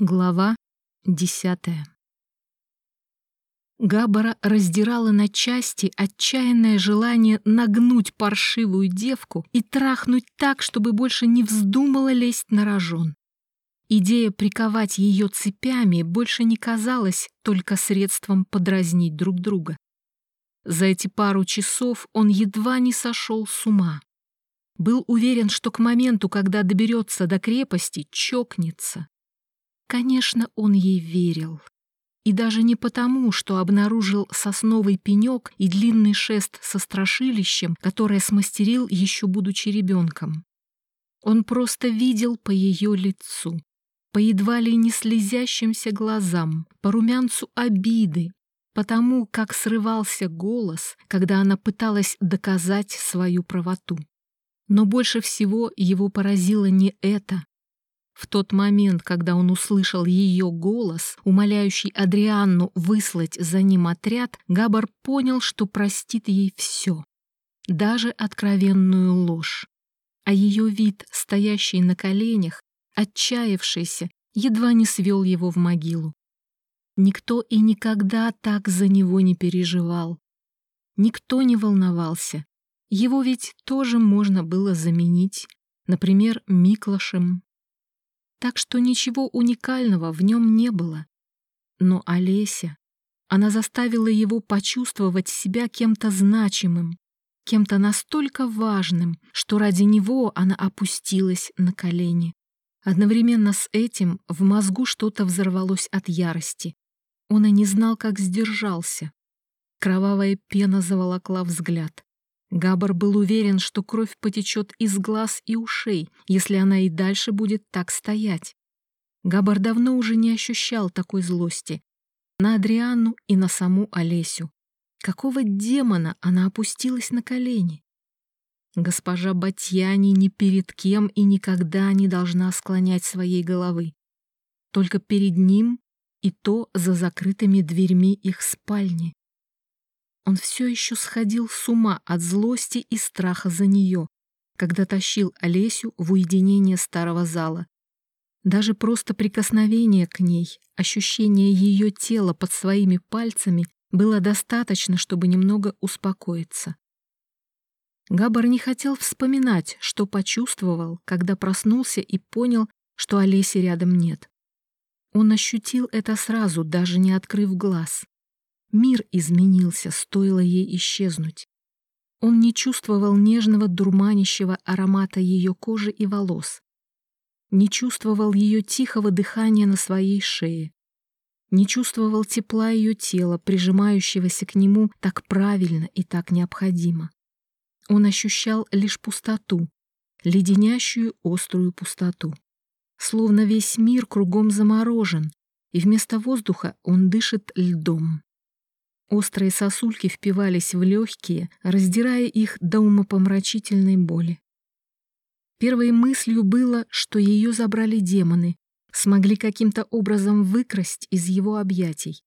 Глава десятая Габбара раздирала на части отчаянное желание нагнуть паршивую девку и трахнуть так, чтобы больше не вздумала лезть на рожон. Идея приковать ее цепями больше не казалась только средством подразнить друг друга. За эти пару часов он едва не сошел с ума. Был уверен, что к моменту, когда доберется до крепости, чокнется. Конечно, он ей верил. И даже не потому, что обнаружил сосновый пенек и длинный шест со страшилищем, которое смастерил еще будучи ребенком. Он просто видел по ее лицу, по едва ли не слезящимся глазам, по румянцу обиды, потому как срывался голос, когда она пыталась доказать свою правоту. Но больше всего его поразило не это, в тот момент, когда он услышал ее голос, умоляющий Адрианну выслать за ним отряд, Габар понял, что простит ей все, даже откровенную ложь. А ее вид, стоящий на коленях, отчаявшийся, едва не свел его в могилу. Никто и никогда так за него не переживал. Никто не волновался. Его ведь тоже можно было заменить, например, Миклашем так что ничего уникального в нем не было. Но Олеся, она заставила его почувствовать себя кем-то значимым, кем-то настолько важным, что ради него она опустилась на колени. Одновременно с этим в мозгу что-то взорвалось от ярости. Он и не знал, как сдержался. Кровавая пена заволокла взгляд. Габар был уверен, что кровь потечет из глаз и ушей, если она и дальше будет так стоять. Габар давно уже не ощущал такой злости. На Адриану и на саму Олесю. Какого демона она опустилась на колени? Госпожа Батьяни ни перед кем и никогда не должна склонять своей головы. Только перед ним и то за закрытыми дверьми их спальни. Он все еще сходил с ума от злости и страха за нее, когда тащил Олесю в уединение старого зала. Даже просто прикосновение к ней, ощущение ее тела под своими пальцами было достаточно, чтобы немного успокоиться. Габар не хотел вспоминать, что почувствовал, когда проснулся и понял, что Олеси рядом нет. Он ощутил это сразу, даже не открыв глаз. Мир изменился, стоило ей исчезнуть. Он не чувствовал нежного дурманящего аромата ее кожи и волос. Не чувствовал ее тихого дыхания на своей шее. Не чувствовал тепла ее тела, прижимающегося к нему так правильно и так необходимо. Он ощущал лишь пустоту, леденящую острую пустоту. Словно весь мир кругом заморожен, и вместо воздуха он дышит льдом. Острые сосульки впивались в легкие, раздирая их до умопомрачительной боли. Первой мыслью было, что ее забрали демоны, смогли каким-то образом выкрасть из его объятий.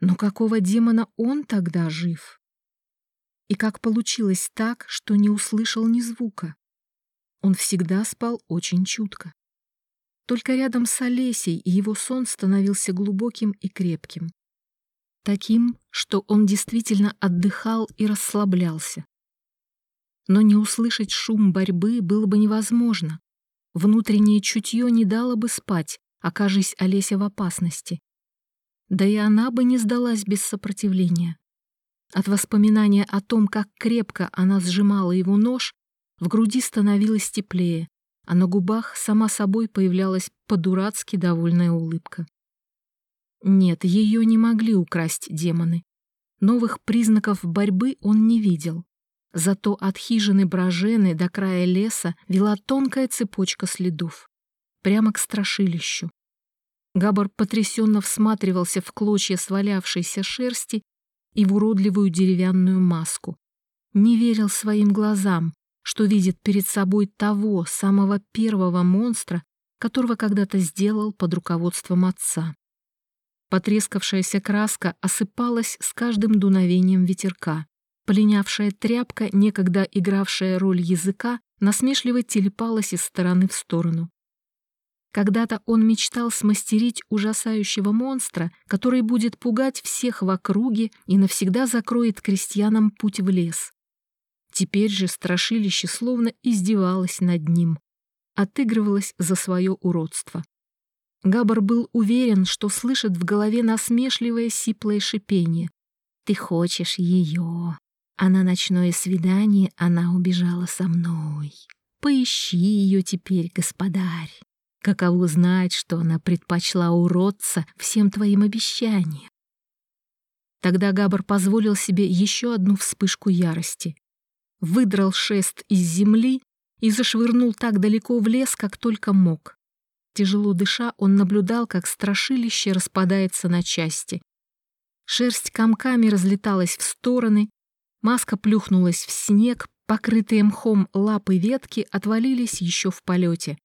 Но какого демона он тогда жив? И как получилось так, что не услышал ни звука? Он всегда спал очень чутко. Только рядом с Олесей его сон становился глубоким и крепким таким, что он действительно отдыхал и расслаблялся. Но не услышать шум борьбы было бы невозможно. Внутреннее чутье не дало бы спать, окажись Олеся в опасности. Да и она бы не сдалась без сопротивления. От воспоминания о том, как крепко она сжимала его нож, в груди становилось теплее, а на губах сама собой появлялась по-дурацки довольная улыбка. Нет, ее не могли украсть демоны. Новых признаков борьбы он не видел. Зато от хижины Брожены до края леса вела тонкая цепочка следов. Прямо к страшилищу. Габар потрясенно всматривался в клочья свалявшейся шерсти и в уродливую деревянную маску. Не верил своим глазам, что видит перед собой того самого первого монстра, которого когда-то сделал под руководством отца. Потрескавшаяся краска осыпалась с каждым дуновением ветерка. Полинявшая тряпка, некогда игравшая роль языка, насмешливо телепалась из стороны в сторону. Когда-то он мечтал смастерить ужасающего монстра, который будет пугать всех в округе и навсегда закроет крестьянам путь в лес. Теперь же страшилище словно издевалось над ним, отыгрывалось за свое уродство. Габар был уверен, что слышит в голове насмешливое сиплое шипение. «Ты хочешь ее, а на ночное свидание она убежала со мной. Поищи ее теперь, господарь. Каково знать, что она предпочла уродца всем твоим обещаниям. Тогда Габар позволил себе еще одну вспышку ярости. Выдрал шест из земли и зашвырнул так далеко в лес, как только мог. Тяжело дыша, он наблюдал, как страшилище распадается на части. Шерсть комками разлеталась в стороны, маска плюхнулась в снег, покрытые мхом лапы ветки отвалились еще в полете.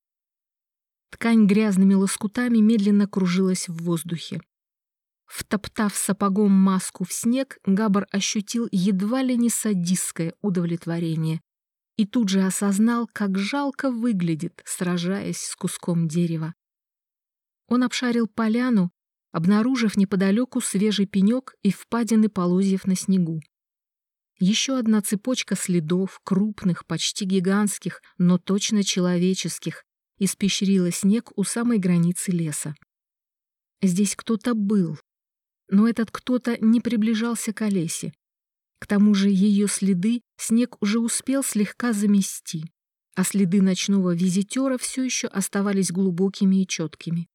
Ткань грязными лоскутами медленно кружилась в воздухе. Втоптав сапогом маску в снег, Габар ощутил едва ли не садистское удовлетворение и тут же осознал, как жалко выглядит, сражаясь с куском дерева. Он обшарил поляну, обнаружив неподалеку свежий пенек и впадины полозьев на снегу. Еще одна цепочка следов, крупных, почти гигантских, но точно человеческих, испещрила снег у самой границы леса. Здесь кто-то был, но этот кто-то не приближался к Олесе. К тому же ее следы снег уже успел слегка замести, а следы ночного визитера все еще оставались глубокими и четкими.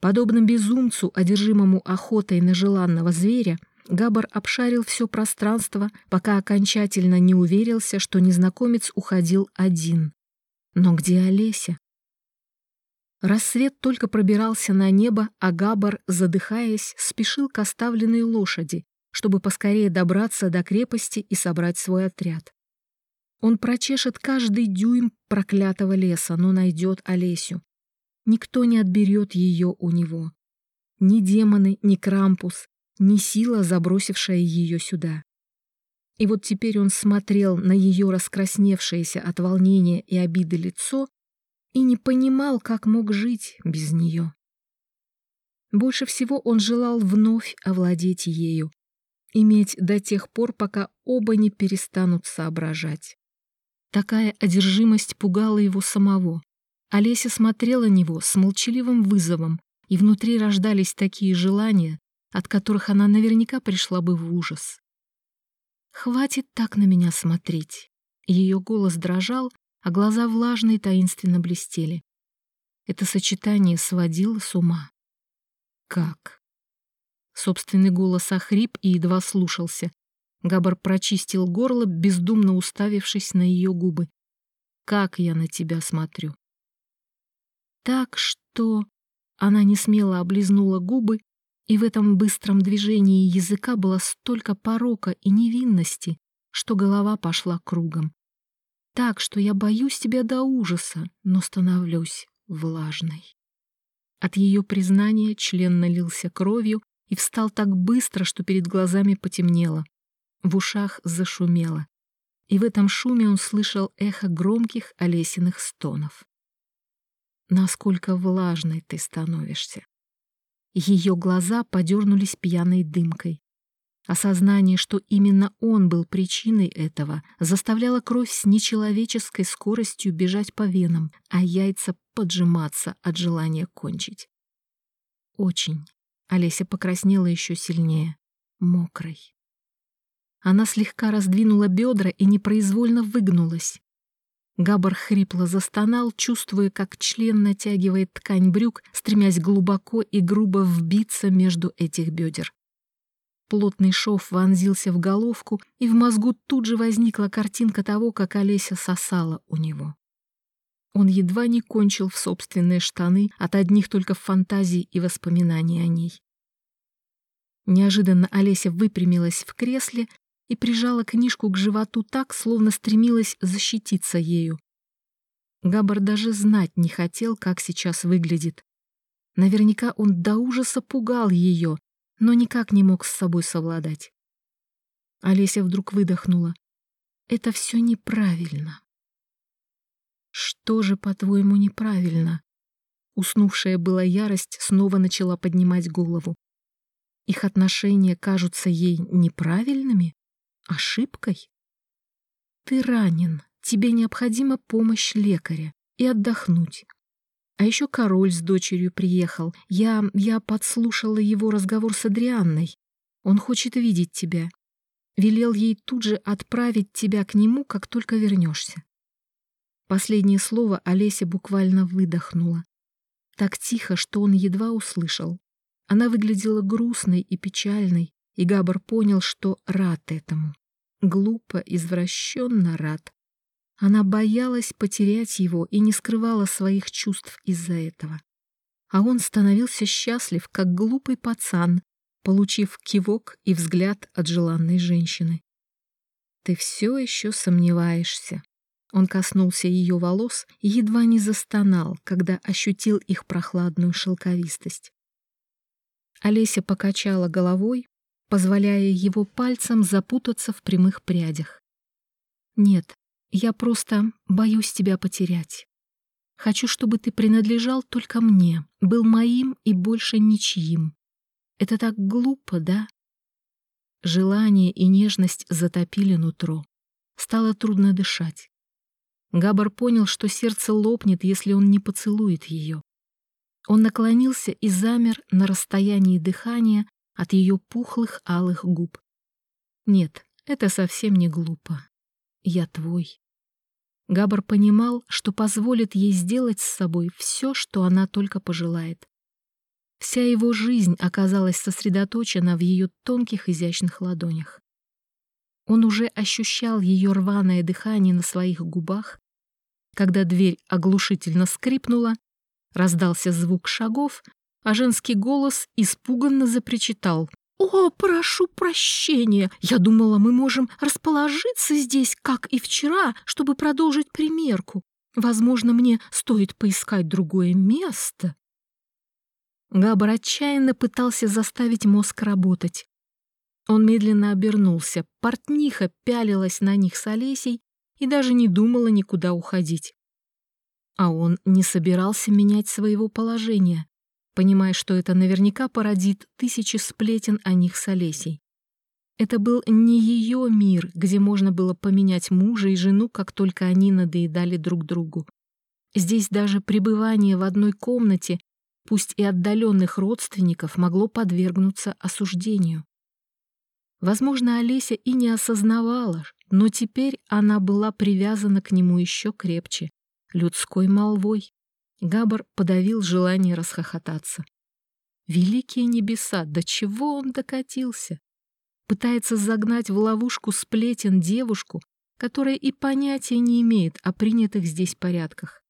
Подобно безумцу, одержимому охотой на желанного зверя, Габар обшарил все пространство, пока окончательно не уверился, что незнакомец уходил один. Но где Олеся? Рассвет только пробирался на небо, а Габар, задыхаясь, спешил к оставленной лошади, чтобы поскорее добраться до крепости и собрать свой отряд. Он прочешет каждый дюйм проклятого леса, но найдет Олесю. Никто не отберет ее у него. Ни демоны, ни Крампус, ни сила, забросившая ее сюда. И вот теперь он смотрел на ее раскрасневшееся от волнения и обиды лицо и не понимал, как мог жить без нее. Больше всего он желал вновь овладеть ею, иметь до тех пор, пока оба не перестанут соображать. Такая одержимость пугала его самого. Олеся смотрела на него с молчаливым вызовом, и внутри рождались такие желания, от которых она наверняка пришла бы в ужас. «Хватит так на меня смотреть». Ее голос дрожал, а глаза влажные таинственно блестели. Это сочетание сводило с ума. «Как?» Собственный голос охрип и едва слушался. Габар прочистил горло, бездумно уставившись на ее губы. «Как я на тебя смотрю?» Так что... Она не смело облизнула губы и в этом быстром движении языка было столько порока и невинности, что голова пошла кругом. Так, что я боюсь тебя до ужаса, но становлюсь влажной. От ее признания член налился кровью и встал так быстро, что перед глазами потемнело. В ушах зашумело. И в этом шуме он слышал эхо громких Олесиных стонов. «Насколько влажной ты становишься!» Ее глаза подернулись пьяной дымкой. Осознание, что именно он был причиной этого, заставляло кровь с нечеловеческой скоростью бежать по венам, а яйца поджиматься от желания кончить. Очень. Олеся покраснела еще сильнее. Мокрой. Она слегка раздвинула бедра и непроизвольно выгнулась. Габар хрипло застонал, чувствуя, как член натягивает ткань брюк, стремясь глубоко и грубо вбиться между этих бедер. Плотный шов вонзился в головку, и в мозгу тут же возникла картинка того, как Олеся сосала у него. Он едва не кончил в собственные штаны от одних только фантазий и воспоминаний о ней. Неожиданно Олеся выпрямилась в кресле и прижала книжку к животу так, словно стремилась защититься ею. Габар даже знать не хотел, как сейчас выглядит. Наверняка он до ужаса пугал ее, но никак не мог с собой совладать. Олеся вдруг выдохнула. «Это все неправильно». «Что же, по-твоему, неправильно?» Уснувшая была ярость снова начала поднимать голову. Их отношения кажутся ей неправильными? Ошибкой? Ты ранен, тебе необходима помощь лекаря и отдохнуть. А еще король с дочерью приехал. Я... я подслушала его разговор с Адрианной. Он хочет видеть тебя. Велел ей тут же отправить тебя к нему, как только вернешься. Последнее слово Олеся буквально выдохнула. Так тихо, что он едва услышал. Она выглядела грустной и печальной, и Габар понял, что рад этому. Глупо, извращенно рад. Она боялась потерять его и не скрывала своих чувств из-за этого. А он становился счастлив, как глупый пацан, получив кивок и взгляд от желанной женщины. «Ты все еще сомневаешься». Он коснулся ее волос и едва не застонал, когда ощутил их прохладную шелковистость. Олеся покачала головой, позволяя его пальцам запутаться в прямых прядях. «Нет, я просто боюсь тебя потерять. Хочу, чтобы ты принадлежал только мне, был моим и больше ничьим. Это так глупо, да? Желание и нежность затопили нутро. Стало трудно дышать. Габар понял, что сердце лопнет, если он не поцелует ее. Он наклонился и замер на расстоянии дыхания от ее пухлых алых губ. Нет, это совсем не глупо. Я твой. Габар понимал, что позволит ей сделать с собой все, что она только пожелает. Вся его жизнь оказалась сосредоточена в ее тонких изящных ладонях. Он уже ощущал ее рваное дыхание на своих губах, когда дверь оглушительно скрипнула, раздался звук шагов, а женский голос испуганно запричитал. «О, прошу прощения! Я думала, мы можем расположиться здесь, как и вчера, чтобы продолжить примерку. Возможно, мне стоит поискать другое место». Габар отчаянно пытался заставить мозг работать. Он медленно обернулся. Портниха пялилась на них с Олесей и даже не думала никуда уходить. А он не собирался менять своего положения понимая, что это наверняка породит тысячи сплетен о них с Олесей. Это был не ее мир, где можно было поменять мужа и жену, как только они надоедали друг другу. Здесь даже пребывание в одной комнате, пусть и отдаленных родственников, могло подвергнуться осуждению. Возможно, Олеся и не осознавала, но теперь она была привязана к нему еще крепче, людской молвой. Габар подавил желание расхохотаться. Великие небеса, до чего он докатился? Пытается загнать в ловушку сплетен девушку, которая и понятия не имеет о принятых здесь порядках.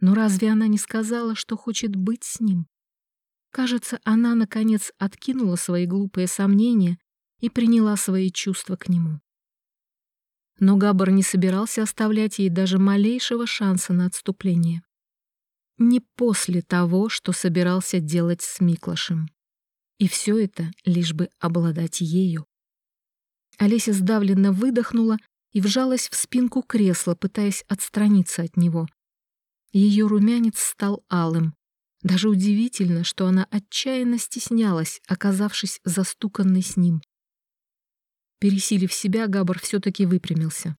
Но разве она не сказала, что хочет быть с ним? Кажется, она, наконец, откинула свои глупые сомнения и приняла свои чувства к нему. Но Габар не собирался оставлять ей даже малейшего шанса на отступление не после того, что собирался делать с Миклашем. И все это лишь бы обладать ею. Олеся сдавленно выдохнула и вжалась в спинку кресла, пытаясь отстраниться от него. Ее румянец стал алым. Даже удивительно, что она отчаянно стеснялась, оказавшись застуканной с ним. Пересилив себя, Габар все-таки выпрямился.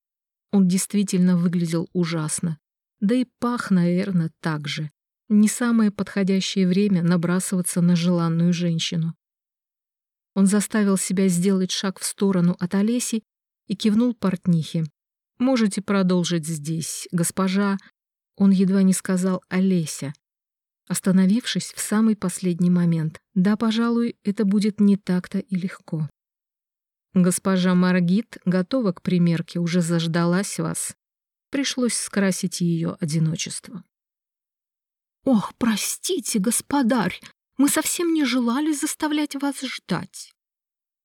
Он действительно выглядел ужасно. Да и пах, наверное, так же. Не самое подходящее время набрасываться на желанную женщину. Он заставил себя сделать шаг в сторону от Олеси и кивнул портнихе. «Можете продолжить здесь, госпожа...» Он едва не сказал «Олеся», остановившись в самый последний момент. «Да, пожалуй, это будет не так-то и легко». «Госпожа Маргит готова к примерке, уже заждалась вас», Пришлось скрасить ее одиночество. «Ох, простите, господарь, мы совсем не желали заставлять вас ждать».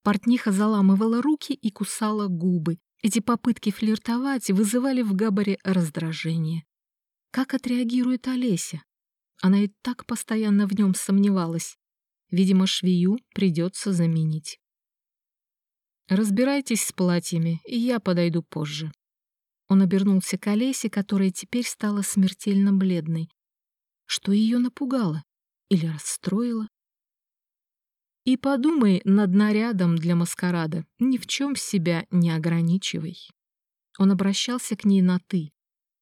Портниха заламывала руки и кусала губы. Эти попытки флиртовать вызывали в Габаре раздражение. Как отреагирует Олеся? Она и так постоянно в нем сомневалась. Видимо, швею придется заменить. «Разбирайтесь с платьями, и я подойду позже», он обернулся к Олесе, которая теперь стала смертельно бледной. что ее напугало или расстроило. И подумай над нарядом для маскарада, ни в чем себя не ограничивай. Он обращался к ней на «ты»,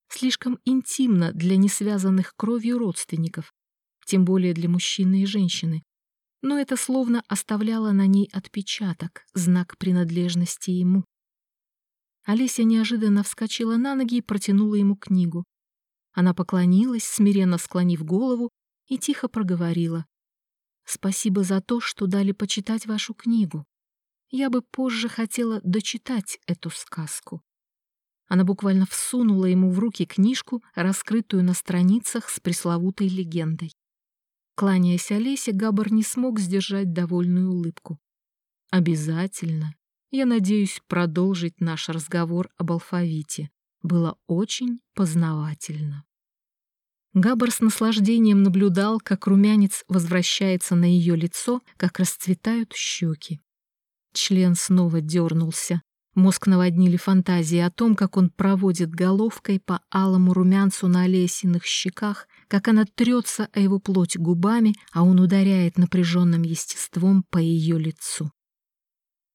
слишком интимно для несвязанных кровью родственников, тем более для мужчины и женщины. Но это словно оставляло на ней отпечаток, знак принадлежности ему. Олеся неожиданно вскочила на ноги и протянула ему книгу. Она поклонилась, смиренно склонив голову, и тихо проговорила. «Спасибо за то, что дали почитать вашу книгу. Я бы позже хотела дочитать эту сказку». Она буквально всунула ему в руки книжку, раскрытую на страницах с пресловутой легендой. Кланяясь Олесе, Габар не смог сдержать довольную улыбку. «Обязательно. Я надеюсь продолжить наш разговор об алфавите. Было очень познавательно». Габар с наслаждением наблюдал, как румянец возвращается на ее лицо, как расцветают щеки. Член снова дернулся. Мозг наводнили фантазии о том, как он проводит головкой по алому румянцу на Олесиных щеках, как она трется о его плоть губами, а он ударяет напряженным естеством по ее лицу.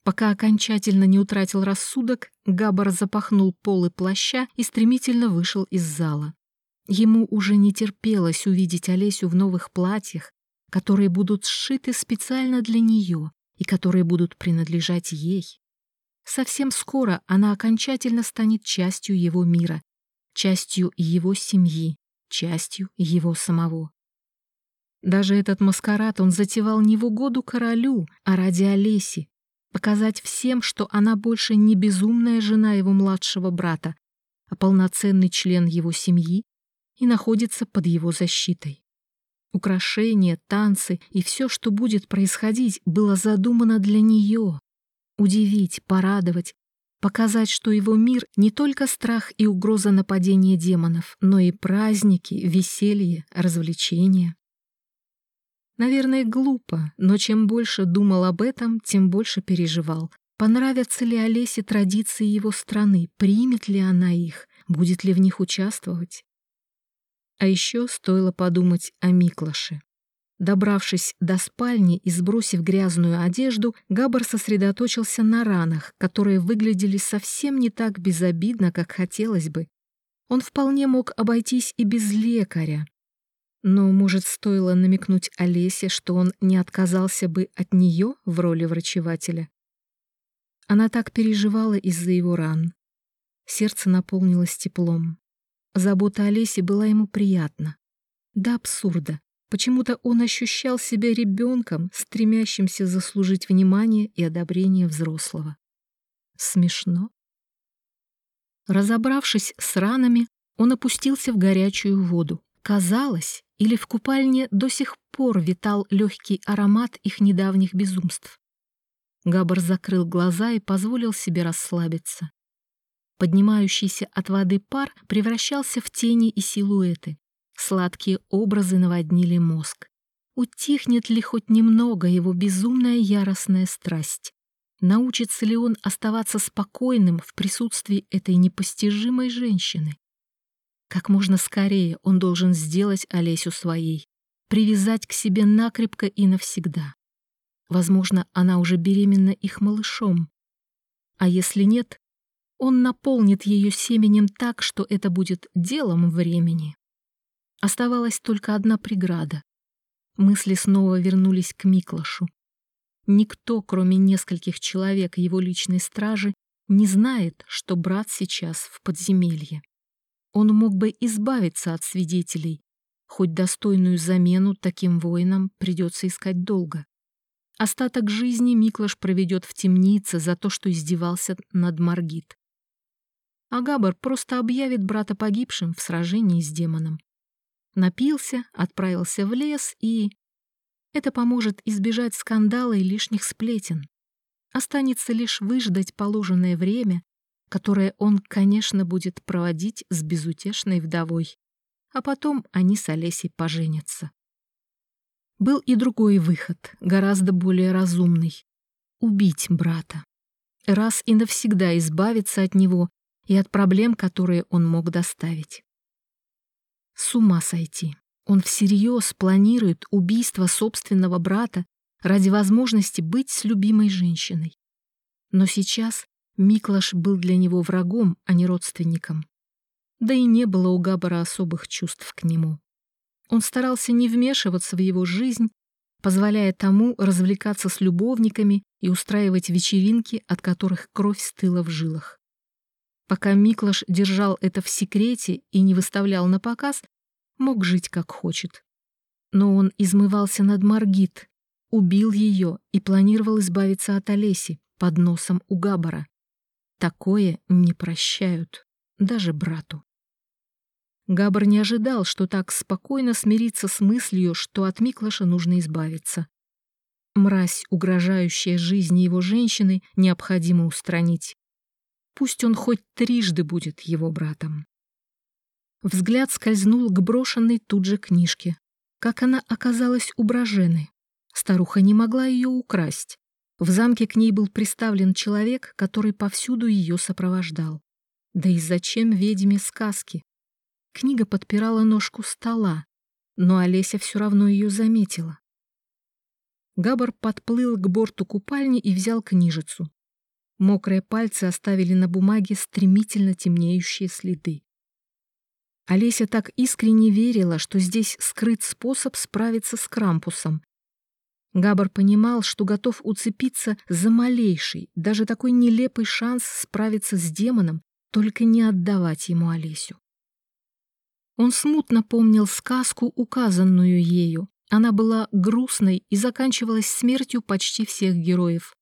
Пока окончательно не утратил рассудок, Габар запахнул полы плаща и стремительно вышел из зала. Ему уже не терпелось увидеть Олесю в новых платьях, которые будут сшиты специально для нее и которые будут принадлежать ей. Совсем скоро она окончательно станет частью его мира, частью его семьи, частью его самого. Даже этот маскарад он затевал не в угоду королю, а ради Олеси, показать всем, что она больше не безумная жена его младшего брата, а полноценный член его семьи и находится под его защитой. Украшения, танцы и все, что будет происходить, было задумано для нее, удивить, порадовать, показать, что его мир не только страх и угроза нападения демонов, но и праздники, веселье, развлечения. Наверное, глупо, но чем больше думал об этом, тем больше переживал. Понравятся ли Олесе традиции его страны, примет ли она их, будет ли в них участвовать? А еще стоило подумать о Миклаше. Добравшись до спальни и сбросив грязную одежду, Габар сосредоточился на ранах, которые выглядели совсем не так безобидно, как хотелось бы. Он вполне мог обойтись и без лекаря. Но, может, стоило намекнуть Олесе, что он не отказался бы от нее в роли врачевателя? Она так переживала из-за его ран. Сердце наполнилось теплом. Забота Олеси была ему приятна. До абсурда. Почему-то он ощущал себя ребенком, стремящимся заслужить внимание и одобрение взрослого. Смешно. Разобравшись с ранами, он опустился в горячую воду. Казалось, или в купальне до сих пор витал легкий аромат их недавних безумств. Габар закрыл глаза и позволил себе расслабиться. Поднимающийся от воды пар превращался в тени и силуэты. Сладкие образы наводнили мозг. Утихнет ли хоть немного его безумная яростная страсть? Научится ли он оставаться спокойным в присутствии этой непостижимой женщины? Как можно скорее он должен сделать Олесю своей, привязать к себе накрепко и навсегда. Возможно, она уже беременна их малышом. А если нет, он наполнит ее семенем так, что это будет делом времени. Оставалась только одна преграда. Мысли снова вернулись к Миклашу. Никто, кроме нескольких человек его личной стражи, не знает, что брат сейчас в подземелье. Он мог бы избавиться от свидетелей, хоть достойную замену таким воинам придется искать долго. Остаток жизни Миклаш проведет в темнице за то, что издевался над Маргит. А Габар просто объявит брата погибшим в сражении с демоном напился, отправился в лес и... Это поможет избежать скандала и лишних сплетен. Останется лишь выждать положенное время, которое он, конечно, будет проводить с безутешной вдовой. А потом они с Олесей поженятся. Был и другой выход, гораздо более разумный — убить брата. Раз и навсегда избавиться от него и от проблем, которые он мог доставить. С ума сойти. Он всерьез планирует убийство собственного брата ради возможности быть с любимой женщиной. Но сейчас Миклаш был для него врагом, а не родственником. Да и не было у Габара особых чувств к нему. Он старался не вмешиваться в его жизнь, позволяя тому развлекаться с любовниками и устраивать вечеринки, от которых кровь стыла в жилах. Пока Миклаш держал это в секрете и не выставлял на показ, мог жить как хочет. Но он измывался над Маргит, убил ее и планировал избавиться от Олеси под носом у Габара. Такое не прощают, даже брату. Габар не ожидал, что так спокойно смирится с мыслью, что от Миклаша нужно избавиться. Мразь, угрожающая жизни его женщины, необходимо устранить. Пусть он хоть трижды будет его братом. Взгляд скользнул к брошенной тут же книжке. Как она оказалась у Брожены? Старуха не могла ее украсть. В замке к ней был приставлен человек, который повсюду ее сопровождал. Да и зачем ведьме сказки? Книга подпирала ножку стола, но Олеся все равно ее заметила. Габар подплыл к борту купальни и взял книжицу. Мокрые пальцы оставили на бумаге стремительно темнеющие следы. Олеся так искренне верила, что здесь скрыт способ справиться с Крампусом, Габар понимал, что готов уцепиться за малейший, даже такой нелепый шанс справиться с демоном, только не отдавать ему Олесю. Он смутно помнил сказку, указанную ею. Она была грустной и заканчивалась смертью почти всех героев.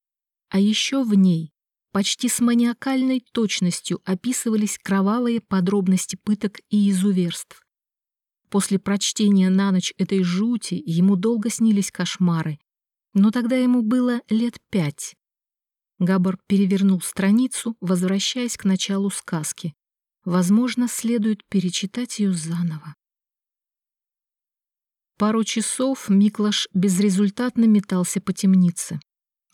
А еще в ней почти с маниакальной точностью описывались кровавые подробности пыток и изуверств. После прочтения на ночь этой жути ему долго снились кошмары, но тогда ему было лет пять. Габар перевернул страницу, возвращаясь к началу сказки. Возможно, следует перечитать ее заново. Пару часов Миклаш безрезультатно метался по темнице.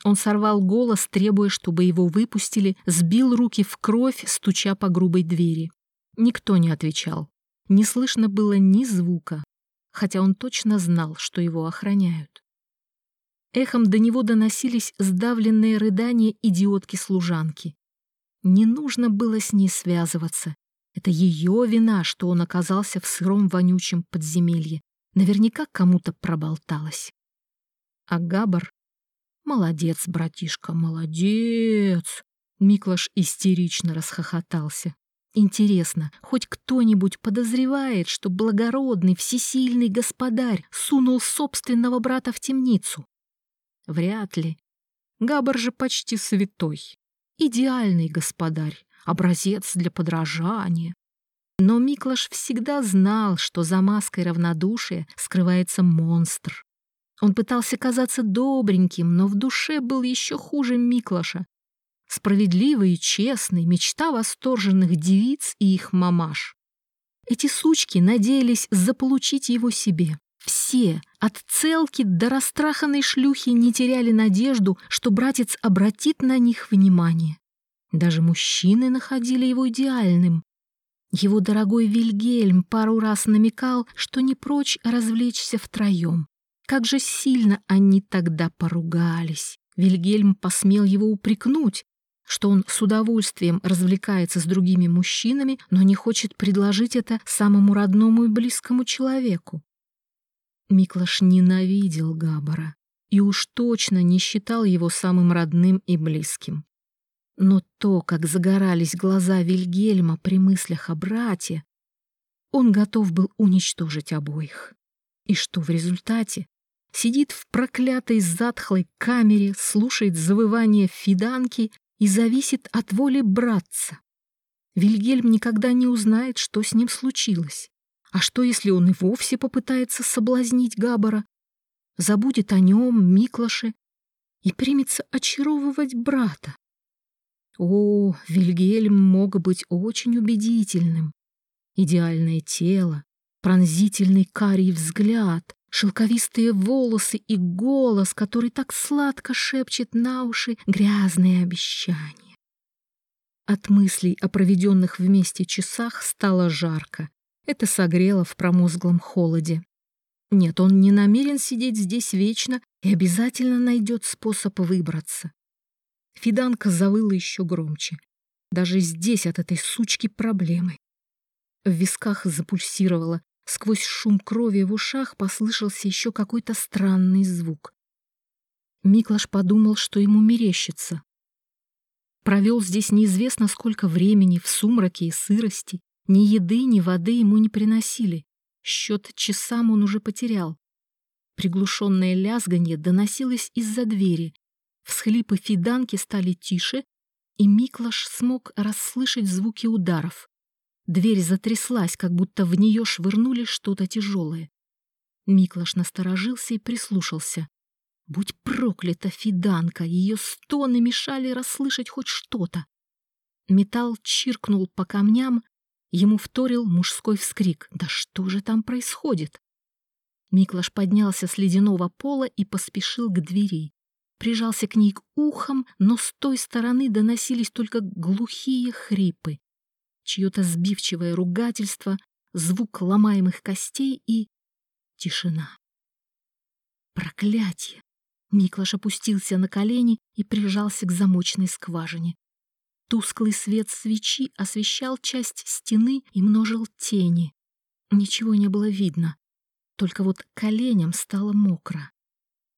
Он сорвал голос, требуя, чтобы его выпустили, сбил руки в кровь, стуча по грубой двери. Никто не отвечал. Не слышно было ни звука, хотя он точно знал, что его охраняют. Эхом до него доносились сдавленные рыдания идиотки-служанки. Не нужно было с ней связываться. Это ее вина, что он оказался в сыром вонючем подземелье. Наверняка кому-то проболталось. А Габар... Молодец, братишка, молодец! Миклаш истерично расхохотался. Интересно, хоть кто-нибудь подозревает, что благородный, всесильный господарь сунул собственного брата в темницу? Вряд ли. Габар же почти святой. Идеальный господарь, образец для подражания. Но Миклаш всегда знал, что за маской равнодушия скрывается монстр. Он пытался казаться добреньким, но в душе был еще хуже Миклаша, справедливый и честный, мечта восторженных девиц и их мамаш. Эти сучки надеялись заполучить его себе. Все, от целки до растраханной шлюхи, не теряли надежду, что братец обратит на них внимание. Даже мужчины находили его идеальным. Его дорогой Вильгельм пару раз намекал, что не прочь развлечься втроем. Как же сильно они тогда поругались. Вильгельм посмел его упрекнуть, что он с удовольствием развлекается с другими мужчинами, но не хочет предложить это самому родному и близкому человеку. Миклаш ненавидел Габара и уж точно не считал его самым родным и близким. Но то, как загорались глаза Вильгельма при мыслях о брате, он готов был уничтожить обоих. И что в результате? Сидит в проклятой затхлой камере, слушает завывание фиданки и зависит от воли братца. Вильгельм никогда не узнает, что с ним случилось. А что, если он и вовсе попытается соблазнить Габара, забудет о нем, Миклаше, и примется очаровывать брата? О, Вильгельм мог быть очень убедительным. Идеальное тело, пронзительный карий взгляд, шелковистые волосы и голос, который так сладко шепчет на уши грязные обещания. От мыслей о проведенных вместе часах стало жарко. Это согрело в промозглом холоде. Нет, он не намерен сидеть здесь вечно и обязательно найдет способ выбраться. Фиданка завыла еще громче. Даже здесь от этой сучки проблемы. В висках запульсировало, сквозь шум крови в ушах послышался еще какой-то странный звук. Миклаш подумал, что ему мерещится. Провел здесь неизвестно сколько времени в сумраке и сырости. Ни еды, ни воды ему не приносили. Счет часам он уже потерял. Приглушенное лязганье доносилось из-за двери. Всхлипы фиданки стали тише, и Миклаш смог расслышать звуки ударов. Дверь затряслась, как будто в нее швырнули что-то тяжелое. Миклаш насторожился и прислушался. Будь проклята фиданка, ее стоны мешали расслышать хоть что-то. Металл чиркнул по камням, Ему вторил мужской вскрик. «Да что же там происходит?» Миклаш поднялся с ледяного пола и поспешил к двери. Прижался к ней к ухам, но с той стороны доносились только глухие хрипы. Чье-то сбивчивое ругательство, звук ломаемых костей и... тишина. Проклятие! Миклаш опустился на колени и прижался к замочной скважине. Тусклый свет свечи освещал часть стены и множил тени. Ничего не было видно, только вот коленям стало мокро.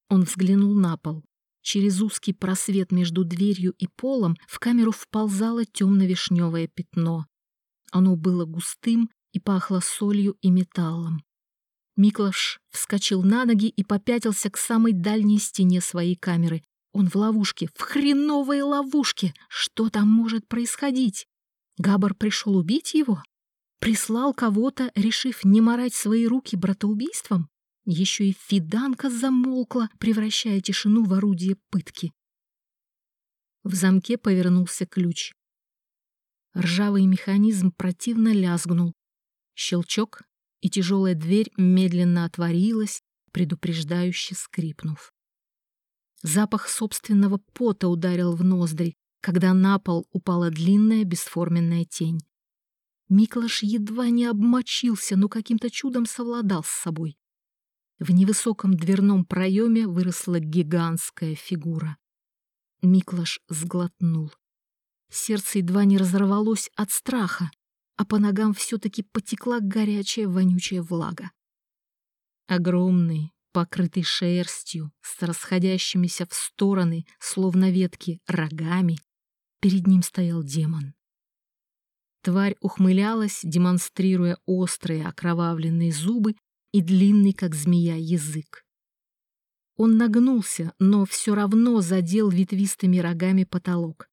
Он взглянул на пол. Через узкий просвет между дверью и полом в камеру вползало темно-вишневое пятно. Оно было густым и пахло солью и металлом. Миклаш вскочил на ноги и попятился к самой дальней стене своей камеры, он в ловушке, в хреновой ловушке. Что там может происходить? Габар пришел убить его? Прислал кого-то, решив не морать свои руки братоубийством? Еще и фиданка замолкла, превращая тишину в орудие пытки. В замке повернулся ключ. Ржавый механизм противно лязгнул. Щелчок, и тяжелая дверь медленно отворилась, предупреждающе скрипнув. Запах собственного пота ударил в ноздри, когда на пол упала длинная бесформенная тень. Миклаш едва не обмочился, но каким-то чудом совладал с собой. В невысоком дверном проеме выросла гигантская фигура. Миклаш сглотнул. Сердце едва не разорвалось от страха, а по ногам все-таки потекла горячая вонючая влага. Огромный, покрытый шерстью, с расходящимися в стороны, словно ветки, рогами. Перед ним стоял демон. Тварь ухмылялась, демонстрируя острые окровавленные зубы и длинный, как змея, язык. Он нагнулся, но все равно задел ветвистыми рогами потолок.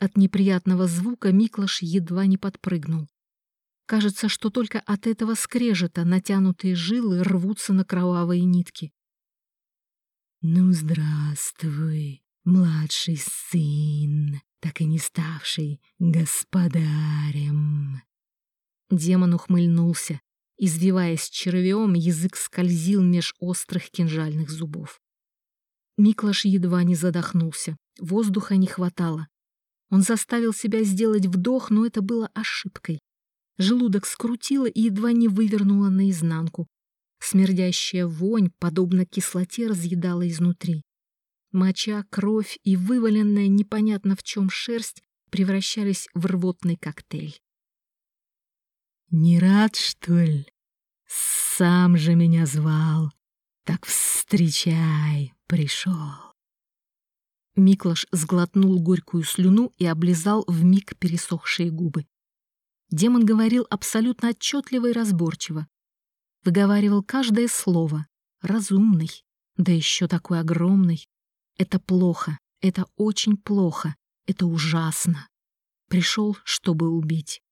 От неприятного звука Миклаш едва не подпрыгнул. Кажется, что только от этого скрежета натянутые жилы рвутся на кровавые нитки. «Ну, здравствуй, младший сын, так и не ставший господарем!» Демон ухмыльнулся. Извиваясь червем, язык скользил меж острых кинжальных зубов. Миклаш едва не задохнулся. Воздуха не хватало. Он заставил себя сделать вдох, но это было ошибкой. Желудок скрутило и едва не вывернуло наизнанку. Смердящая вонь, подобно кислоте, разъедала изнутри. Моча, кровь и вываленная непонятно в чем шерсть превращались в рвотный коктейль. «Не рад, что ли? Сам же меня звал. Так встречай, пришел». Миклаш сглотнул горькую слюну и облизал вмиг пересохшие губы. Демон говорил абсолютно отчетливо и разборчиво. Выговаривал каждое слово. Разумный, да еще такой огромный. Это плохо, это очень плохо, это ужасно. Пришел, чтобы убить.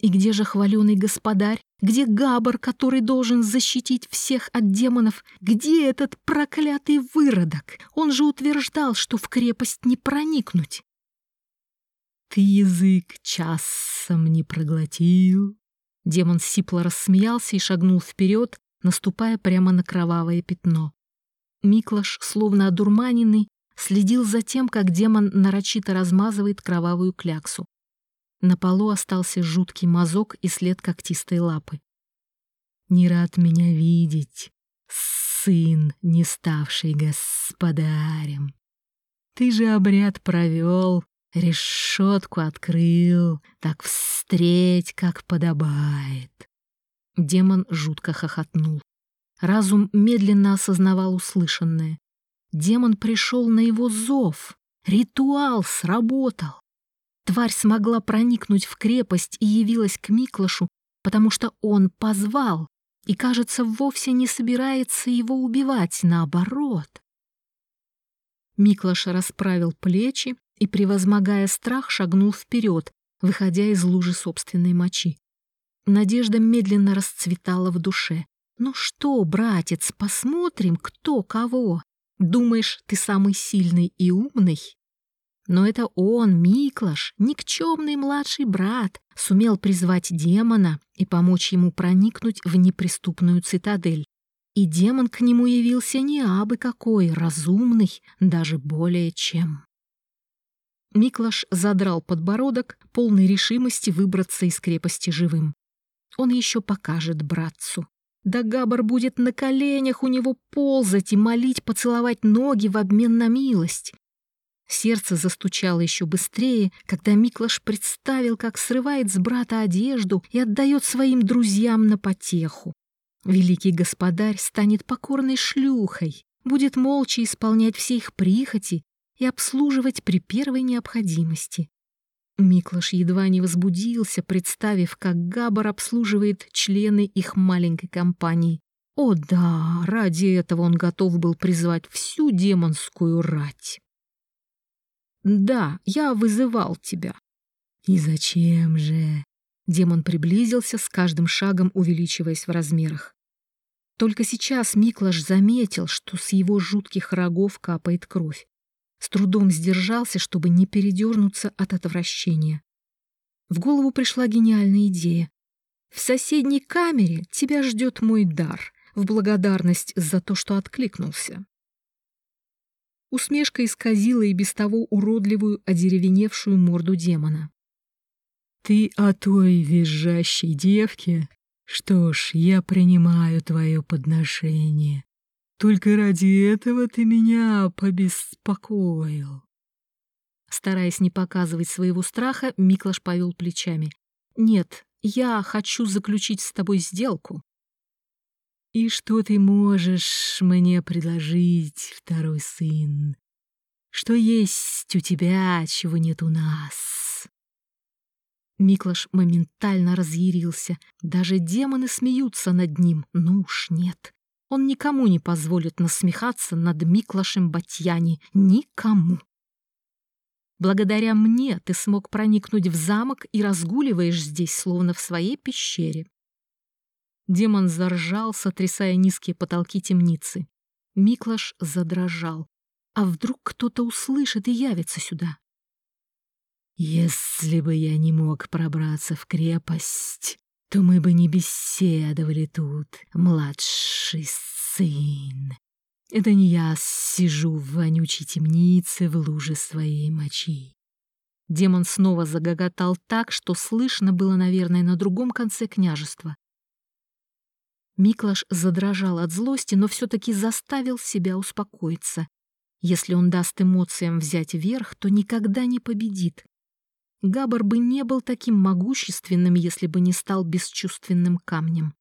И где же хваленый господарь? Где Габар, который должен защитить всех от демонов? Где этот проклятый выродок? Он же утверждал, что в крепость не проникнуть. Ты язык часом не проглотил. Демон сипло рассмеялся и шагнул вперед, наступая прямо на кровавое пятно. Миклаш, словно одурманенный, следил за тем, как демон нарочито размазывает кровавую кляксу. На полу остался жуткий мазок и след когтистой лапы. «Не рад меня видеть, сын, не ставший господарем. Ты же обряд провел, решетку открыл, так встреть, как подобает. Демон жутко хохотнул. Разум медленно осознавал услышанное. Демон пришел на его зов. Ритуал сработал. Тварь смогла проникнуть в крепость и явилась к Миклашу, потому что он позвал и, кажется, вовсе не собирается его убивать, наоборот. Миклаш расправил плечи и, превозмогая страх, шагнул вперед, выходя из лужи собственной мочи. Надежда медленно расцветала в душе. «Ну что, братец, посмотрим, кто кого. Думаешь, ты самый сильный и умный?» Но это он, Миклаш, никчемный младший брат, сумел призвать демона и помочь ему проникнуть в неприступную цитадель. И демон к нему явился не абы какой, разумный, даже более чем. Миклаш задрал подбородок, полной решимости выбраться из крепости живым. Он еще покажет братцу. Да Габар будет на коленях у него ползать и молить поцеловать ноги в обмен на милость. Сердце застучало еще быстрее, когда Миклаш представил, как срывает с брата одежду и отдает своим друзьям на потеху. Великий господарь станет покорной шлюхой, будет молча исполнять все их прихоти и обслуживать при первой необходимости. Миклаш едва не возбудился, представив, как Габар обслуживает члены их маленькой компании. О да, ради этого он готов был призвать всю демонскую рать. «Да, я вызывал тебя». «И зачем же?» Демон приблизился, с каждым шагом увеличиваясь в размерах. Только сейчас Миклаш заметил, что с его жутких рогов капает кровь. С трудом сдержался, чтобы не передернуться от отвращения. В голову пришла гениальная идея. «В соседней камере тебя ждет мой дар, в благодарность за то, что откликнулся». Усмешка исказила и без того уродливую, одеревеневшую морду демона. «Ты о той визжащей девке? Что ж, я принимаю твое подношение. Только ради этого ты меня побеспокоил». Стараясь не показывать своего страха, Миклаш повел плечами. «Нет, я хочу заключить с тобой сделку». «И что ты можешь мне предложить, второй сын? Что есть у тебя, чего нет у нас?» Миклаш моментально разъярился. Даже демоны смеются над ним. Ну уж нет. Он никому не позволит насмехаться над Миклашем Батьяни. Никому. Благодаря мне ты смог проникнуть в замок и разгуливаешь здесь, словно в своей пещере. Демон заржал, сотрясая низкие потолки темницы. Миклаш задрожал. А вдруг кто-то услышит и явится сюда? «Если бы я не мог пробраться в крепость, то мы бы не беседовали тут, младший сын. Это не я сижу в вонючей темнице в луже своей мочи». Демон снова загоготал так, что слышно было, наверное, на другом конце княжества. Миклаш задрожал от злости, но все-таки заставил себя успокоиться. Если он даст эмоциям взять верх, то никогда не победит. Габар бы не был таким могущественным, если бы не стал бесчувственным камнем.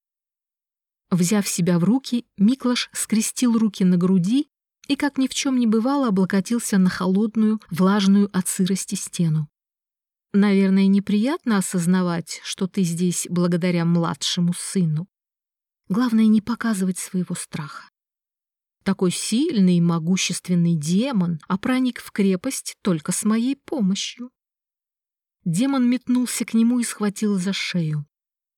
Взяв себя в руки, Миклаш скрестил руки на груди и, как ни в чем не бывало, облокотился на холодную, влажную от сырости стену. Наверное, неприятно осознавать, что ты здесь благодаря младшему сыну. Главное не показывать своего страха. Такой сильный и могущественный демон, а проник в крепость только с моей помощью. Демон метнулся к нему и схватил за шею.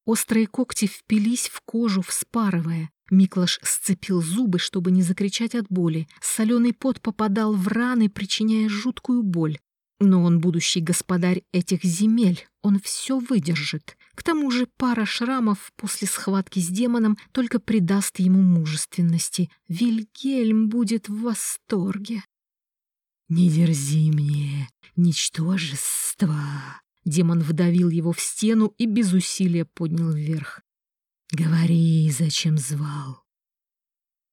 Острые когти впились в кожу, вспарывая. Миклаш сцепил зубы, чтобы не закричать от боли. Соленый пот попадал в раны, причиняя жуткую боль. Но он будущий господарь этих земель, он все выдержит. К тому же пара шрамов после схватки с демоном только придаст ему мужественности. Вильгельм будет в восторге. «Не дерзи мне, ничтожество!» Демон вдавил его в стену и без усилия поднял вверх. «Говори, зачем звал?»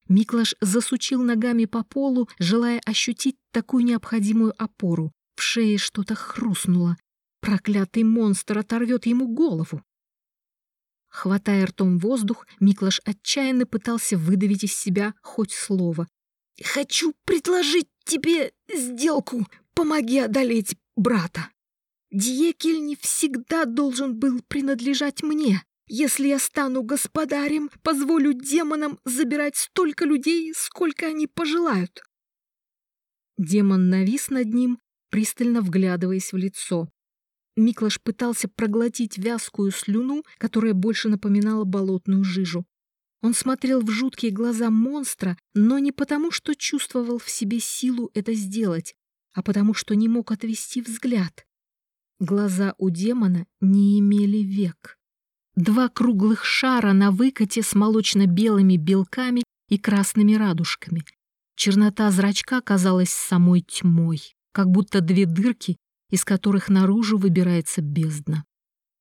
Миклаш засучил ногами по полу, желая ощутить такую необходимую опору. В шее что-то хрустнуло. Проклятый монстр оторвет ему голову. Хватая ртом воздух, Миклаш отчаянно пытался выдавить из себя хоть слово. «Хочу предложить тебе сделку. Помоги одолеть брата. Дьекель не всегда должен был принадлежать мне. Если я стану господарем, позволю демонам забирать столько людей, сколько они пожелают». Демон навис над ним, пристально вглядываясь в лицо. Миклаш пытался проглотить вязкую слюну, которая больше напоминала болотную жижу. Он смотрел в жуткие глаза монстра, но не потому, что чувствовал в себе силу это сделать, а потому, что не мог отвести взгляд. Глаза у демона не имели век. Два круглых шара на выкате с молочно-белыми белками и красными радужками. Чернота зрачка казалась самой тьмой, как будто две дырки из которых наружу выбирается бездна.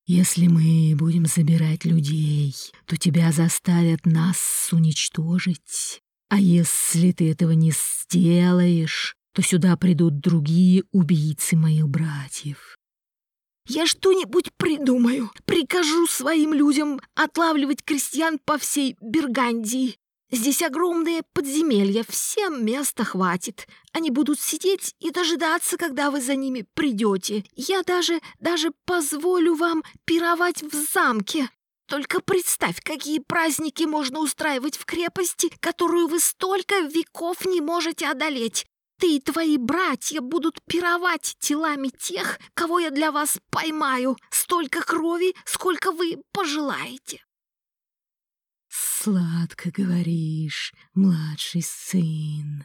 Если мы будем забирать людей, то тебя заставят нас уничтожить. А если ты этого не сделаешь, то сюда придут другие убийцы моих братьев. Я что-нибудь придумаю, прикажу своим людям отлавливать крестьян по всей Бергандии. Здесь огромные подземелья, всем места хватит. Они будут сидеть и дожидаться, когда вы за ними придете. Я даже, даже позволю вам пировать в замке. Только представь, какие праздники можно устраивать в крепости, которую вы столько веков не можете одолеть. Ты и твои братья будут пировать телами тех, кого я для вас поймаю. Столько крови, сколько вы пожелаете. «Сладко говоришь, младший сын».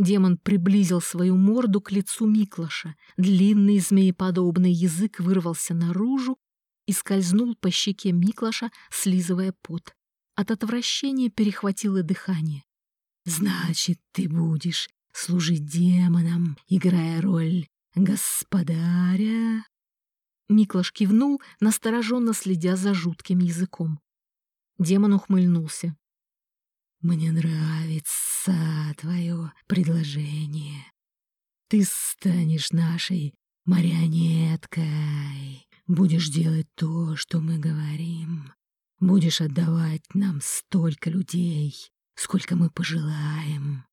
Демон приблизил свою морду к лицу Миклаша. Длинный змееподобный язык вырвался наружу и скользнул по щеке Миклаша, слизывая пот. От отвращения перехватило дыхание. «Значит, ты будешь служить демонам, играя роль господаря?» Миклаш кивнул, настороженно следя за жутким языком. Демон ухмыльнулся. «Мне нравится твое предложение. Ты станешь нашей марионеткой, будешь делать то, что мы говорим, будешь отдавать нам столько людей, сколько мы пожелаем,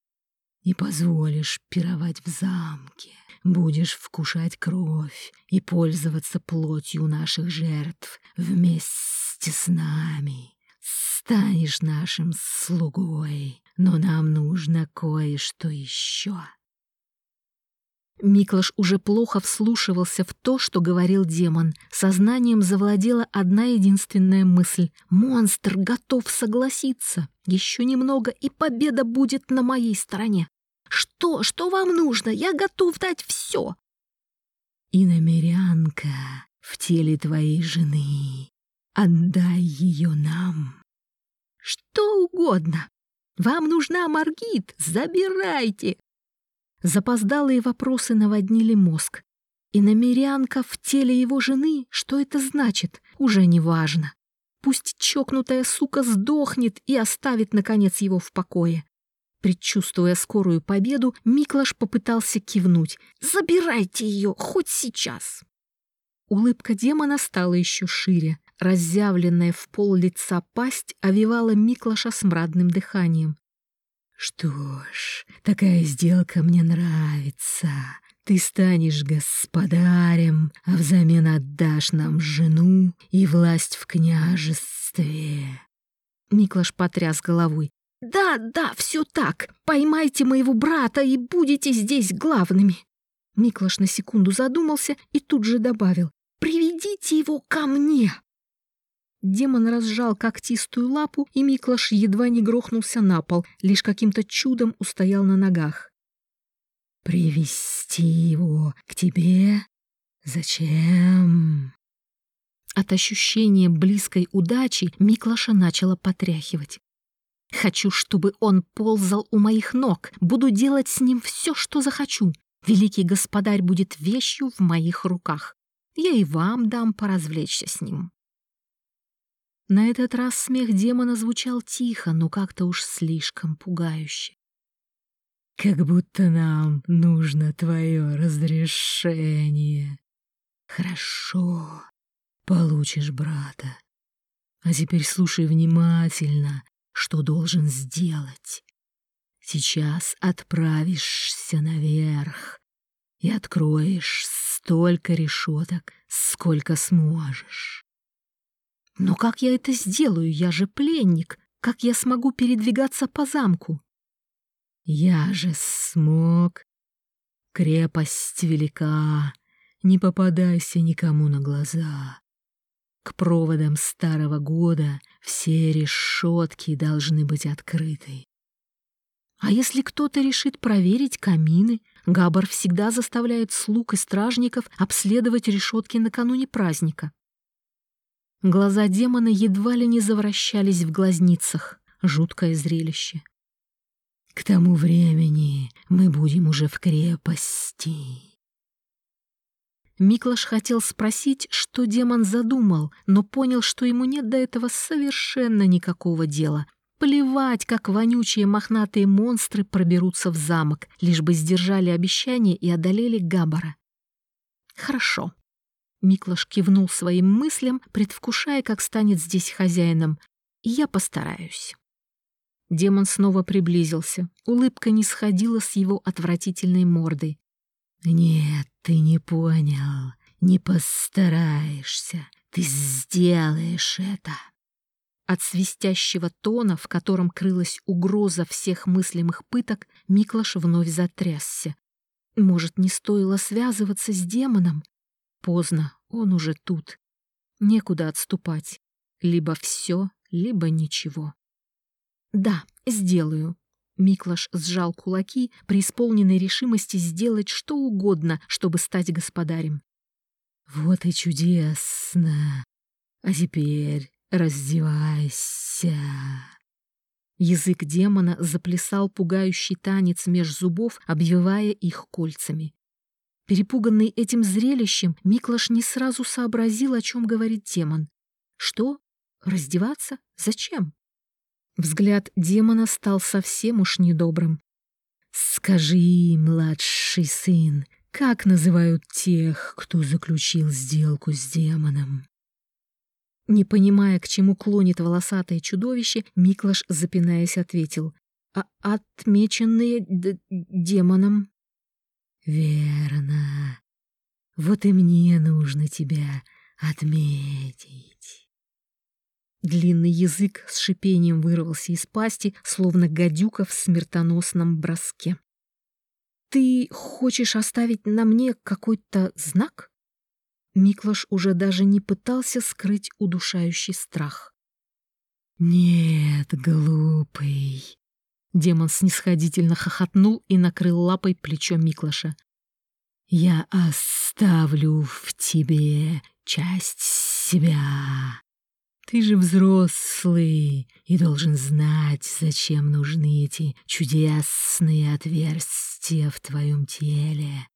и позволишь пировать в замке, будешь вкушать кровь и пользоваться плотью наших жертв вместе с нами станешь нашим слугой, но нам нужно кое-что еще». Миклаш уже плохо вслушивался в то, что говорил демон. Сознанием завладела одна единственная мысль. «Монстр готов согласиться. Еще немного, и победа будет на моей стороне. Что? Что вам нужно? Я готов дать все!» «И намерянка в теле твоей жены. Отдай ее нам!» Что угодно. Вам нужна Маргит? Забирайте!» Запоздалые вопросы наводнили мозг. И намерянка в теле его жены, что это значит, уже не важно. Пусть чокнутая сука сдохнет и оставит, наконец, его в покое. Предчувствуя скорую победу, Миклаш попытался кивнуть. «Забирайте ее, хоть сейчас!» Улыбка демона стала еще шире. Разъявленная в пол лица пасть овивала Миклаша смрадным дыханием. «Что ж, такая сделка мне нравится. Ты станешь господарем, а взамен отдашь нам жену и власть в княжестве». Миклаш потряс головой. «Да, да, все так. Поймайте моего брата и будете здесь главными». Миклаш на секунду задумался и тут же добавил. «Приведите его ко мне!» Демон разжал когтистую лапу, и Миклаш едва не грохнулся на пол, лишь каким-то чудом устоял на ногах. «Привести его к тебе? Зачем?» От ощущения близкой удачи Миклаша начала потряхивать. «Хочу, чтобы он ползал у моих ног. Буду делать с ним все, что захочу. Великий господарь будет вещью в моих руках. Я и вам дам поразвлечься с ним». На этот раз смех демона звучал тихо, но как-то уж слишком пугающе. «Как будто нам нужно твое разрешение. Хорошо, получишь брата. А теперь слушай внимательно, что должен сделать. Сейчас отправишься наверх и откроешь столько решеток, сколько сможешь. Но как я это сделаю? Я же пленник. Как я смогу передвигаться по замку? Я же смог. Крепость велика. Не попадайся никому на глаза. К проводам старого года все решетки должны быть открыты. А если кто-то решит проверить камины, Габар всегда заставляет слуг и стражников обследовать решетки накануне праздника. Глаза демона едва ли не завращались в глазницах. Жуткое зрелище. К тому времени мы будем уже в крепости. Миклаш хотел спросить, что демон задумал, но понял, что ему нет до этого совершенно никакого дела. Плевать, как вонючие мохнатые монстры проберутся в замок, лишь бы сдержали обещание и одолели Габара. «Хорошо», Миклаш кивнул своим мыслям, предвкушая, как станет здесь хозяином. «Я постараюсь». Демон снова приблизился. Улыбка не сходила с его отвратительной мордой. «Нет, ты не понял. Не постараешься. Ты сделаешь это». От свистящего тона, в котором крылась угроза всех мыслимых пыток, Миклаш вновь затрясся. Может, не стоило связываться с демоном? Поздно, он уже тут. Некуда отступать. Либо все, либо ничего. «Да, сделаю». Миклаш сжал кулаки, преисполненной решимости сделать что угодно, чтобы стать господарем. «Вот и чудесно! А теперь раздевайся!» Язык демона заплясал пугающий танец меж зубов, обвивая их кольцами. Перепуганный этим зрелищем, Миклаш не сразу сообразил, о чем говорит демон. Что? Раздеваться? Зачем? Взгляд демона стал совсем уж недобрым. «Скажи, младший сын, как называют тех, кто заключил сделку с демоном?» Не понимая, к чему клонит волосатое чудовище, Миклаш, запинаясь, ответил. «А отмеченные демоном?» Верно. Вот и мне нужно тебя отметить. Длинный язык с шипением вырвался из пасти, словно гадюка в смертоносном броске. «Ты хочешь оставить на мне какой-то знак?» Миклаш уже даже не пытался скрыть удушающий страх. «Нет, глупый, Демон снисходительно хохотнул и накрыл лапой плечо Миклаша. «Я оставлю в тебе часть себя. Ты же взрослый и должен знать, зачем нужны эти чудесные отверстия в твоем теле.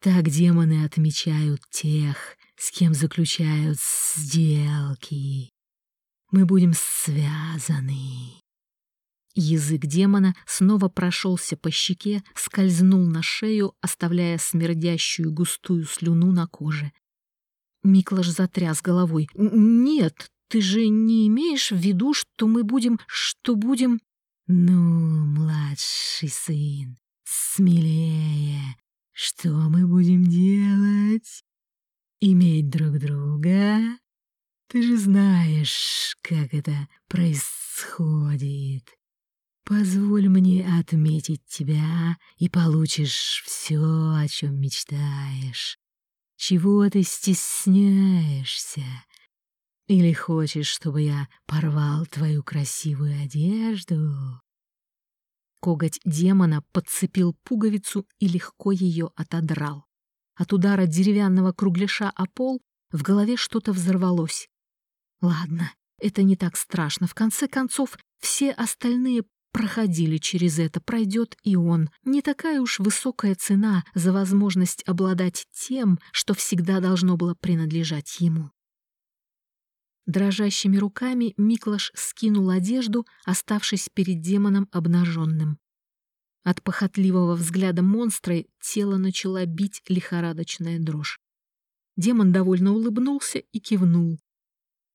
Так демоны отмечают тех, с кем заключают сделки. Мы будем связаны. Язык демона снова прошелся по щеке, скользнул на шею, оставляя смердящую густую слюну на коже. Миклаш затряс головой. «Нет, ты же не имеешь в виду, что мы будем... что будем...» «Ну, младший сын, смелее. Что мы будем делать? Иметь друг друга? Ты же знаешь, как это происходит. Позволь мне отметить тебя, и получишь все, о чем мечтаешь. Чего ты стесняешься? Или хочешь, чтобы я порвал твою красивую одежду?» Коготь демона подцепил пуговицу и легко ее отодрал. От удара деревянного кругляша о пол в голове что-то взорвалось. Ладно, это не так страшно. В конце концов, все остальные проходили через это, пройдет и он. Не такая уж высокая цена за возможность обладать тем, что всегда должно было принадлежать ему. Дрожащими руками Миклаш скинул одежду, оставшись перед демоном обнаженным. От похотливого взгляда монстра тело начало бить лихорадочная дрожь. Демон довольно улыбнулся и кивнул.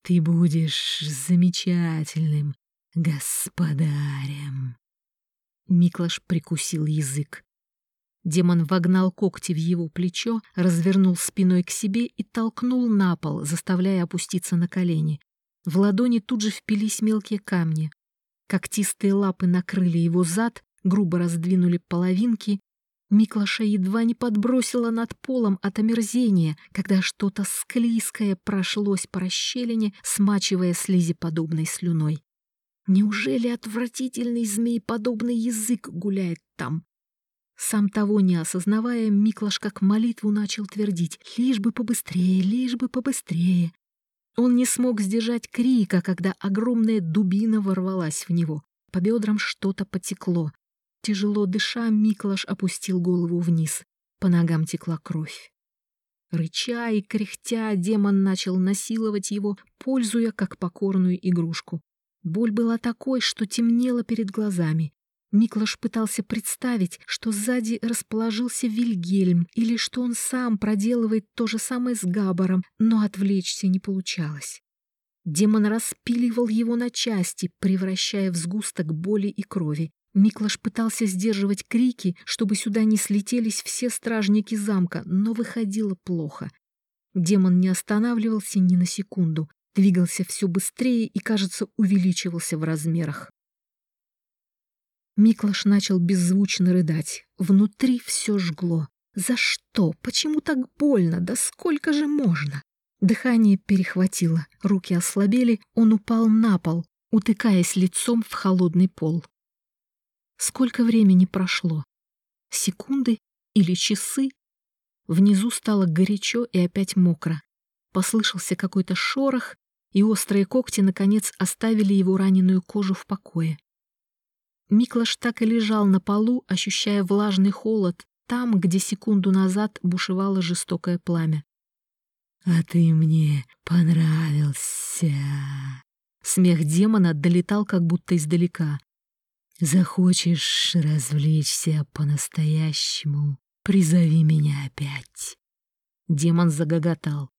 «Ты будешь замечательным господарем». Миклаш прикусил язык. Демон вогнал когти в его плечо, развернул спиной к себе и толкнул на пол, заставляя опуститься на колени. В ладони тут же впились мелкие камни. Когтистые лапы накрыли его зад, грубо раздвинули половинки. Миклаша едва не подбросила над полом от омерзения, когда что-то склизкое прошлось по расщелине, смачивая слизеподобной слюной. Неужели отвратительный змееподобный язык гуляет там? Сам того не осознавая, Миклаш как молитву начал твердить «Лишь бы побыстрее, лишь бы побыстрее». Он не смог сдержать крика, когда огромная дубина ворвалась в него. По бедрам что-то потекло. Тяжело дыша, Миклаш опустил голову вниз. По ногам текла кровь. Рыча и кряхтя, демон начал насиловать его, пользуя как покорную игрушку. Боль была такой, что темнело перед глазами. Миклаш пытался представить, что сзади расположился Вильгельм или что он сам проделывает то же самое с Габаром, но отвлечься не получалось. Демон распиливал его на части, превращая в сгусток боли и крови. Миклаш пытался сдерживать крики, чтобы сюда не слетелись все стражники замка, но выходило плохо. Демон не останавливался ни на секунду, двигался все быстрее и, кажется, увеличивался в размерах. Миклаш начал беззвучно рыдать. Внутри все жгло. За что? Почему так больно? Да сколько же можно? Дыхание перехватило, руки ослабели, он упал на пол, утыкаясь лицом в холодный пол. Сколько времени прошло? Секунды или часы? Внизу стало горячо и опять мокро. Послышался какой-то шорох, и острые когти, наконец, оставили его раненую кожу в покое. Миклаш так и лежал на полу, ощущая влажный холод, там, где секунду назад бушевало жестокое пламя. «А ты мне понравился!» Смех демона долетал как будто издалека. Захочешь развлечься по-настоящему, призови меня опять. Демон загоготал.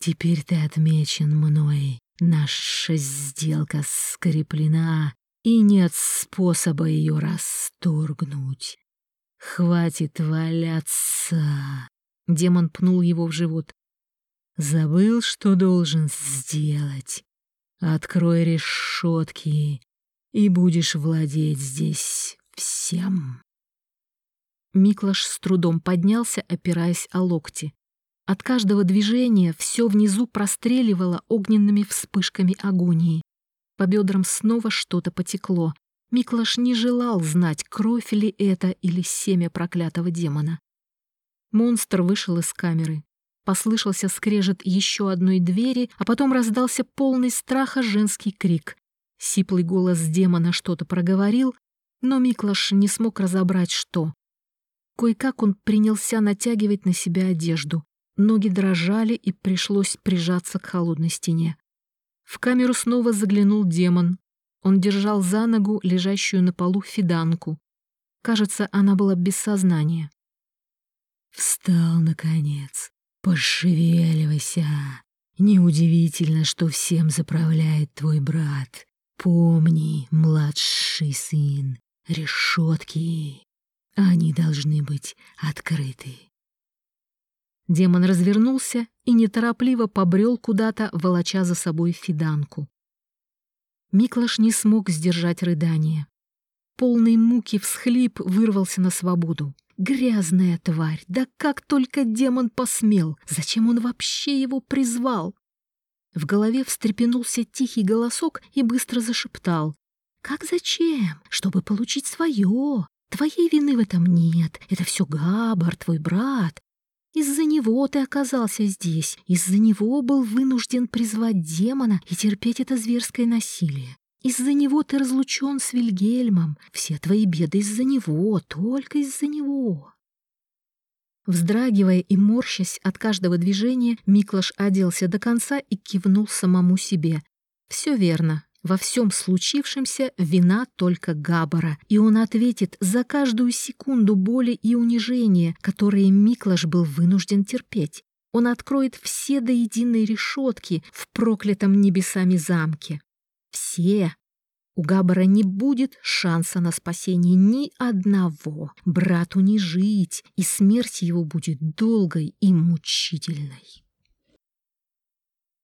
Теперь ты отмечен мной. Наша сделка скреплена, и нет способа ее расторгнуть. Хватит валяться. Демон пнул его в живот. Забыл, что должен сделать. Открой решетки и будешь владеть здесь всем. Миклаш с трудом поднялся, опираясь о локти. От каждого движения все внизу простреливало огненными вспышками агонии. По бедрам снова что-то потекло. Миклаш не желал знать, кровь ли это или семя проклятого демона. Монстр вышел из камеры. Послышался скрежет еще одной двери, а потом раздался полный страха женский крик. Сиплый голос демона что-то проговорил, но Миклаш не смог разобрать, что. Кое-как он принялся натягивать на себя одежду. Ноги дрожали, и пришлось прижаться к холодной стене. В камеру снова заглянул демон. Он держал за ногу лежащую на полу фиданку. Кажется, она была без сознания. «Встал, наконец. Пошевеливайся. Неудивительно, что всем заправляет твой брат. Помни, младший сын, решетки, они должны быть открыты. Демон развернулся и неторопливо побрел куда-то, волоча за собой фиданку. Миклаш не смог сдержать рыдание. Полный муки всхлип вырвался на свободу. Грязная тварь! Да как только демон посмел! Зачем он вообще его призвал? В голове встрепенулся тихий голосок и быстро зашептал. «Как зачем? Чтобы получить свое. Твоей вины в этом нет. Это все Габар, твой брат. Из-за него ты оказался здесь. Из-за него был вынужден призвать демона и терпеть это зверское насилие. Из-за него ты разлучен с Вильгельмом. Все твои беды из-за него, только из-за него». Вздрагивая и морщась от каждого движения, Миклаш оделся до конца и кивнул самому себе. Все верно. Во всем случившемся вина только Габара, и он ответит за каждую секунду боли и унижения, которые Миклаш был вынужден терпеть. Он откроет все до единой решетки в проклятом небесами замке. Все, у Габбара не будет шанса на спасение ни одного. Брату не жить, и смерть его будет долгой и мучительной.